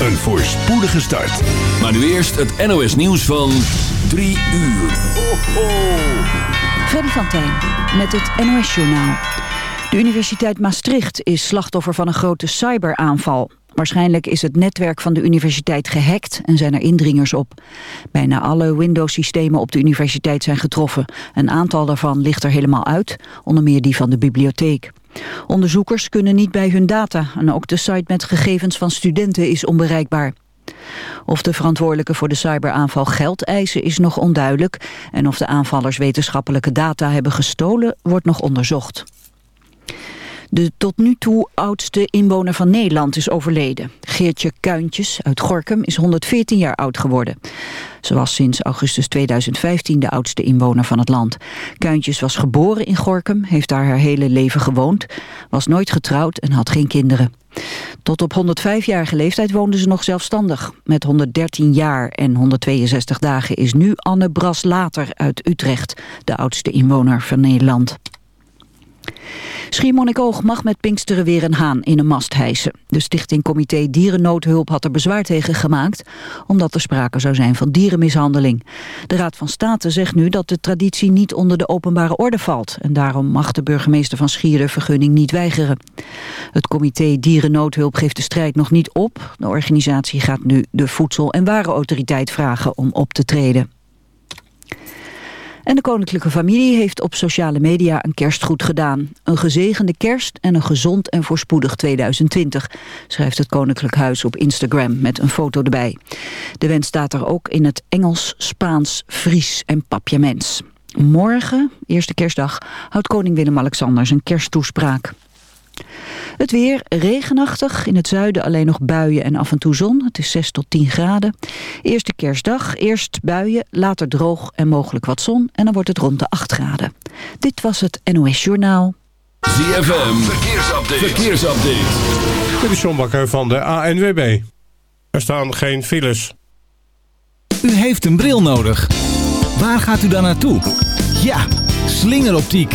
een voorspoedige start. Maar nu eerst het NOS nieuws van 3 uur. Ho, ho. Freddy van Tijn met het NOS Journaal. De Universiteit Maastricht is slachtoffer van een grote cyberaanval. Waarschijnlijk is het netwerk van de universiteit gehackt en zijn er indringers op. Bijna alle Windows-systemen op de universiteit zijn getroffen. Een aantal daarvan ligt er helemaal uit, onder meer die van de bibliotheek. Onderzoekers kunnen niet bij hun data en ook de site met gegevens van studenten is onbereikbaar. Of de verantwoordelijken voor de cyberaanval geld eisen is nog onduidelijk en of de aanvallers wetenschappelijke data hebben gestolen wordt nog onderzocht. De tot nu toe oudste inwoner van Nederland is overleden. Geertje Kuintjes uit Gorkum is 114 jaar oud geworden. Ze was sinds augustus 2015 de oudste inwoner van het land. Kuintjes was geboren in Gorkum, heeft daar haar hele leven gewoond... was nooit getrouwd en had geen kinderen. Tot op 105-jarige leeftijd woonde ze nog zelfstandig. Met 113 jaar en 162 dagen is nu Anne Bras Later uit Utrecht... de oudste inwoner van Nederland. Schiermonnikoog mag met Pinksteren weer een haan in een mast hijsen. De stichting Comité Dierennoodhulp had er bezwaar tegen gemaakt... omdat er sprake zou zijn van dierenmishandeling. De Raad van State zegt nu dat de traditie niet onder de openbare orde valt... en daarom mag de burgemeester van Schier de vergunning niet weigeren. Het Comité Dierennoodhulp geeft de strijd nog niet op. De organisatie gaat nu de Voedsel- en Warenautoriteit vragen om op te treden. En de koninklijke familie heeft op sociale media een kerstgoed gedaan. Een gezegende kerst en een gezond en voorspoedig 2020, schrijft het Koninklijk Huis op Instagram met een foto erbij. De wens staat er ook in het Engels, Spaans, Fries en Papiaments. Morgen, eerste kerstdag, houdt koning Willem-Alexander zijn kersttoespraak. Het weer regenachtig, in het zuiden alleen nog buien en af en toe zon. Het is 6 tot 10 graden. Eerste kerstdag, eerst buien, later droog en mogelijk wat zon. En dan wordt het rond de 8 graden. Dit was het NOS Journaal. ZFM, verkeersupdate. verkeersupdate. Dit is John Bakker van de ANWB. Er staan geen files. U heeft een bril nodig. Waar gaat u dan naartoe? Ja, slingeroptiek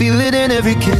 Feel it in every kiss.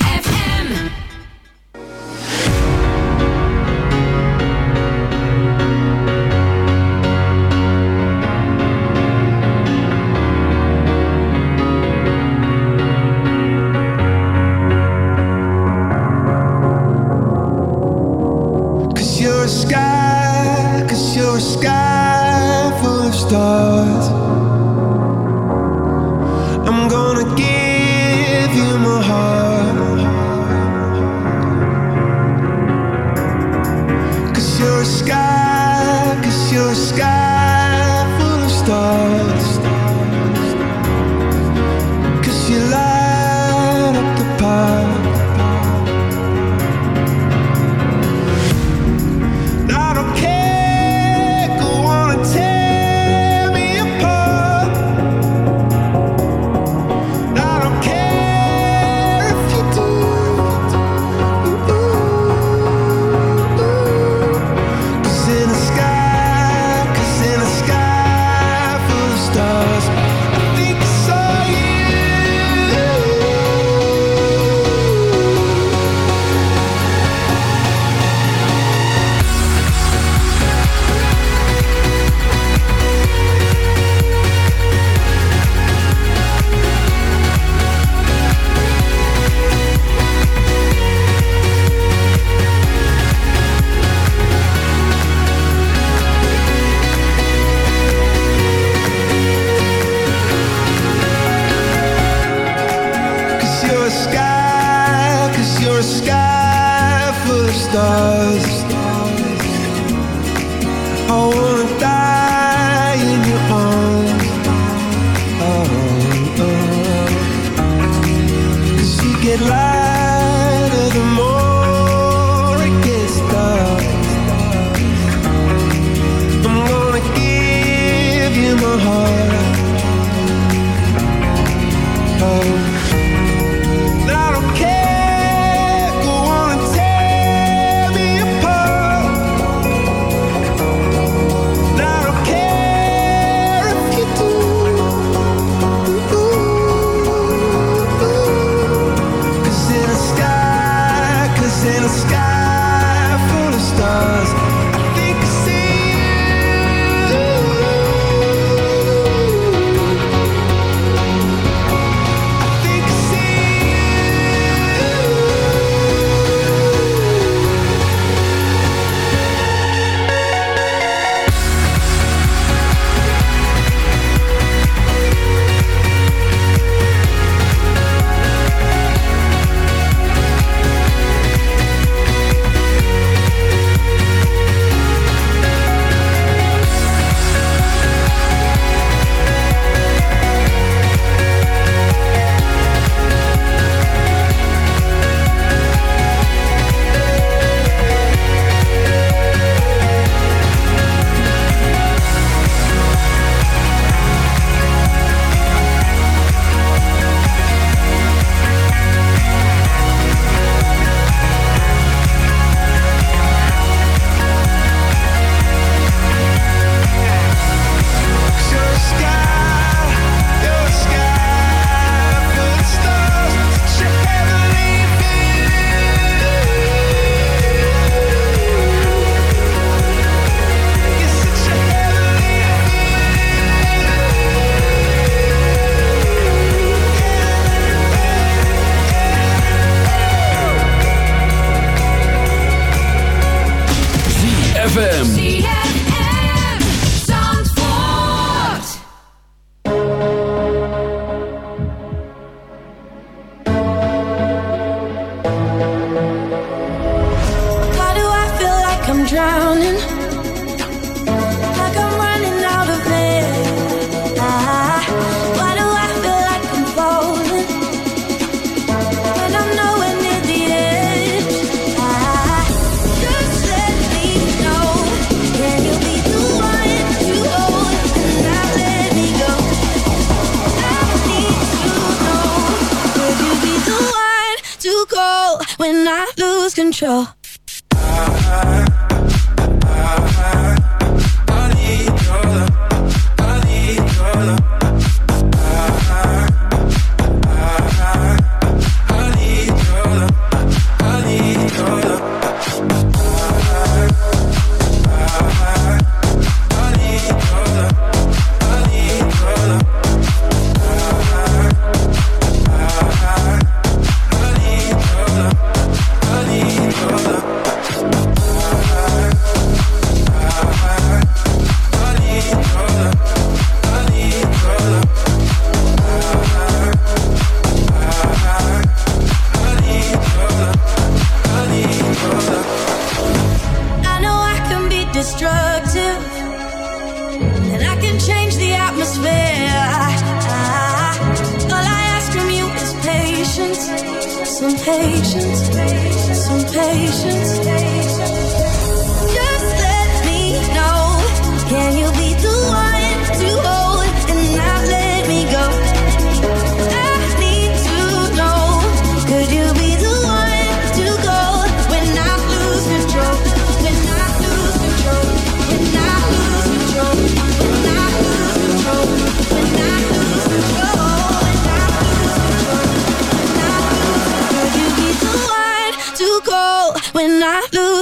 I'm gonna give you my. Cause you're a sky, cause you're a sky.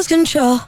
Control?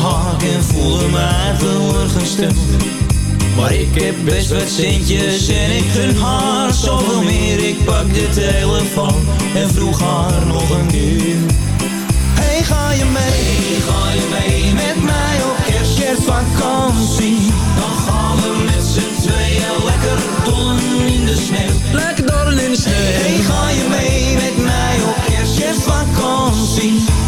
Haak en voelde mij teleurgesteld. Maar ik heb best wat centjes en ik gun haar zoveel meer. Ik pak de telefoon en vroeg haar nog een keer. Hey, ga je mee? ga je mee met mij op kerst, kerstvakantie? Dan gaan we met z'n tweeën lekker dollen in de sneeuw. Lekker dollen in de sneeuw. Hey, ga je mee met mij op kerst, kerstvakantie?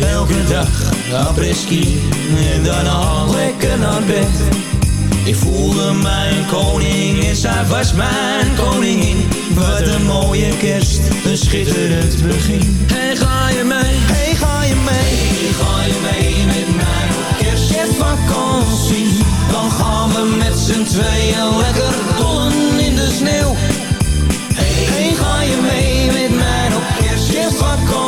Elke dag apres-ski en daarna lekker naar bed. Ik voelde mijn koning en zij was mijn koningin. Wat een mooie kerst, een schitterend begin. Hey, ga je mee? Hey, ga je mee? Hey, ga je mee met mij op kerst? Kerstvakantie, dan gaan we met z'n tweeën lekker dollen in de sneeuw. Hey, ga je mee met mij op kerstvakantie?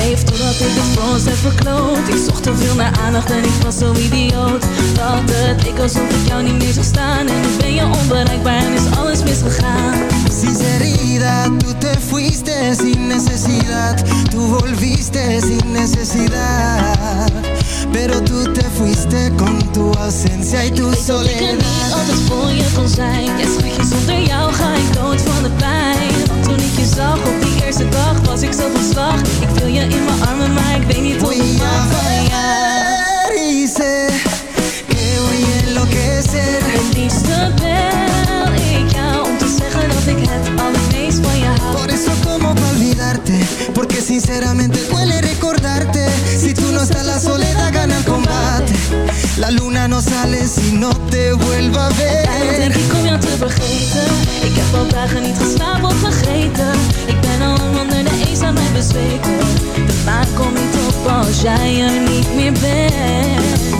toen totdat ik het voor heb verkloot. Ik zocht te veel naar aandacht en ik was zo idioot. Dat het ik alsof ik jou niet meer zag staan. En ik ben je onbereikbaar en is alles misgegaan. Sinceridad, tu te fuiste sin necesidad. Tu volviste sin necesidad. Pero tu te fuiste con tu ausencia y tu soledad Ik weet dat er niet altijd voor je kon zijn. Ja zonder jou ga ik dood van de pijn ik je zag. Op die eerste dag was ik zo van slag. Ik wil je in mijn armen, maar ik weet niet hoe ik maak van jou Dice que voy a enloquecer Het liefste bel ik jou om te zeggen dat ik het allermeest van je hou. Por eso como pa olvidarte Porque sinceramente duele recordarte. Si tú no estás la soledad gana el combate. La luna no sale si no te vuelva a ver. Daarom denk ik om jou te vergeten al dagen niet geslapen of vergeten. Ik ben al lang onder de eenzaamheid bezweken. De maan komt niet op als jij er niet meer bent.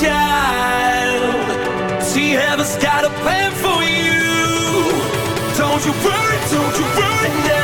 child. She haven't got a plan for you. Don't you worry, don't you worry now.